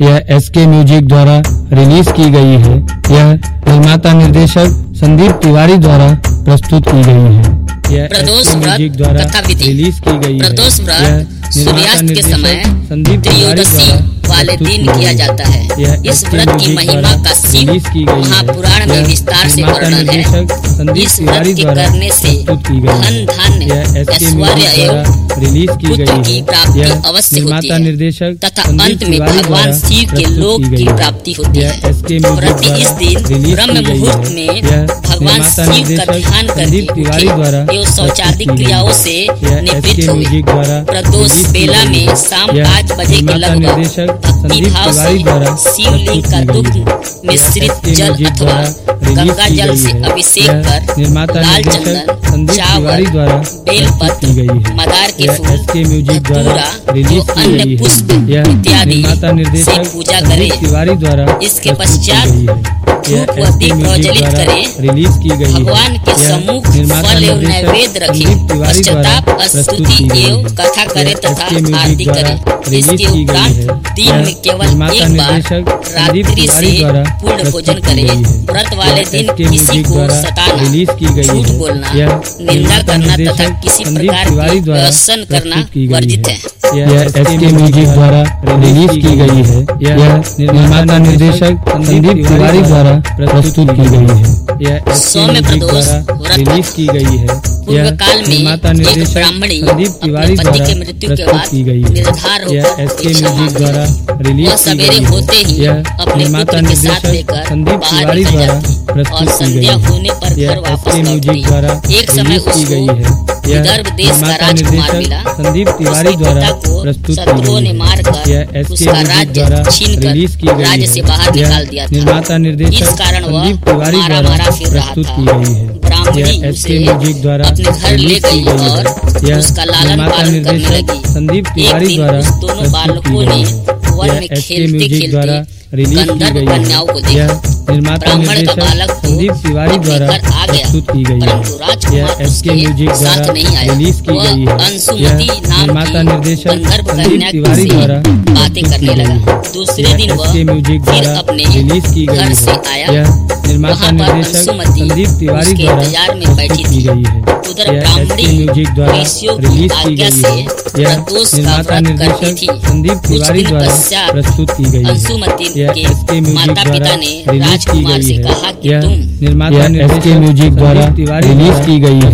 यह S K music द्वारा release की गई है। यह निर्माता निर्देशक संदीप तिवारी द्वारा प्रस्तुत की गई है। यह म्यूज़िक द्वारा रिलीज़ की गई है। यह निर्माता निर्देशक संदीप तिवारी द्वारा वाले दिन किया जाता है। इस व्रत की महिमा का शिव। महापुराण में विस्तार से वर्णन है। इस व्रत के करने से। धन धान्य ऐश्वर्य एवं रिलीज़ की गई की प्राप्ति अवश्य होती है। निर्देशक तथा अंत में भगवान शिव के लोक की प्राप्ति होती है। व्रत इस दिन ब्रह्म मुहूर्त में भगवान शिव का ध्यान करके एवं है। क्रियाओं से निवृत्त हुए। प्रदोष बेला में शाम पाँच बजे के लगभग संदीप तिवारी द्वारा शिवलिंग का दुग्ध मिश्रित जल अथवा गंगा जल से अभिषेक कर निर्माता लाल चंदन संदीप तिवारी चावल द्वारा बेल प्रस्तुत पत्र मदार के फूल SK म्यूज़िक द्वारा रिलीज़ की अन्य गई है। यह निर्माता निर्देशक पूजा करें। तिवारी द्वारा इसके पश्चात धूप प्रज्वलित करे। रिलीज़ की गई भगवान के सम्मुख निर्माता फल एवं नैवेद्य रखे। पश्चाताप स्तुति। एवं कथा करे तथा आरती करे। इसके उपरांत। दिन में केवल एक बार रात्रि से पूर्ण भोजन करे। व्रत वाले दिन किसी को सताना झूठ बोलना निंदा करना तथा किसी प्रकार की व्यसन करना वर्जित है। यह एस के म्यूज़िक द्वारा रिलीज़ की गई है यह निर्माता निर्देशक संदीप तिवारी द्वारा प्रस्तुत की गई है यह एस के म्यूज़िक द्वारा रिलीज़ की गई है। पूर्व काल में एक ब्राह्मणी संदीप अपने तिवारी पति के मृत्यु के बाद निर्धार होकर एस म्यूज़िक द्वारा रिलीज़ सवेरे होते ही अपने पुत्र के साथ लेकर संदीप बाहर तिवारी निकल द्वारा जाती और प्रस्तुत की गई संध्या होने पर घर वापस लौटती द्वारा एक समय की उसको है विदर्भ देश का राजकुमार मिला। संदीप तिवारी द्वारा प्रस्तुत शत्रुओं ने है मारकर यह एस के उसका राज्य द्वारा छीनकर रिलीज़ की गई राज्य से बाहर निकाल दिया था। इस कारण वह मारा मारा फिर रहा था। यह के म्यूज़िक द्वारा रिलीज़ की गई है। यह निर्माता निर्देशक संदीप तिवारी द्वारा प्रस्तुत की बालकों गई ने है। यह में के खेलते म्यूज़िक द्वारा खेलते रिलीज़ की गंधर्व गई कन्याओं को है देखा। यह निर्माता ब्राह्मण निर्देशक तो संदीप तिवारी द्वारा प्रस्तुत की गई है। यह एस के म्यूज़िक द्वारा रिलीज़ की गई है। यह निर्माता निर्देशक संदीप तिवारी द्वारा दूसरे दिन एस के म्यूज़िक द्वारा रिलीज़ की गई है। यह निर्माता निर्देशक संदीप तिवारी द्वारा प्रस्तुत की गई है। यह एस के म्यूज़िक द्वारा रिलीज़ की गई है। यह निर्माता निर्देशक संदीप तिवारी द्वारा प्रस्तुत की गई है। यह एस के म्यूज़िक द्वारा ने रिलीज़ की गई से है। कहा कि यह तुम निर्माता निर्देशक म्यूज़िक द्वारा रिलीज़ की गई है।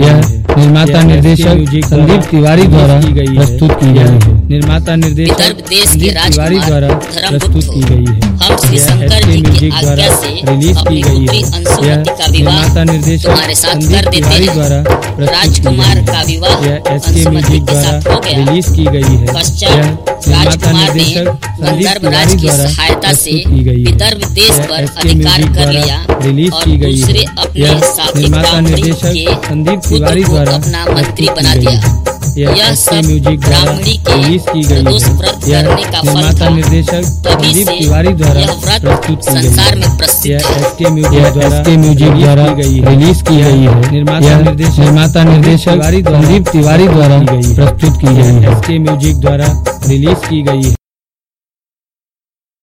यह निर्माता निर्देशक संदीप तिवारी द्वारा प्रस्तुत की गई है। निर्माता निर्देशक देश के संदीप तिवारी द्वारा प्रस्तुत की गई है। हम Shri Shankar S K music द्वारा आज्ञा से रिलीज़ अपनी की गई पुत्री है यह का विवाह निर्माता निर्देशक तुम्हारे साथ संदीप कर देते तिवारी हैं। द्वारा प्रस्तुत की राजकुमार गई का है विवाह यह एस के म्यूज़िक द्वारा रिलीज़ की गई है। राजकुमार ने गंधर्व राज की सहायता से विदर्भ देश पर अधिकार कर लिया रिलीज़ और दूसरे अपने साथी निर्माता निर्देशक संदीप तिवारी द्वारा अपना मंत्री बना दिया। यह म्यूज़िक द्वारा रिलीज़ की गई है। यह निर्माता निर्देशक प्रदीप तिवारी द्वारा प्रस्तुत की गई है। यह एस के म्यूज़िक द्वारा म्यूज़िक द्वारा रिलीज़ की गई है। निर्माता निर्देशक निर्माता निर्देशक प्रदीप तिवारी द्वारा प्रस्तुत की गई है। एस के म्यूज़िक द्वारा रिलीज़ की गई है।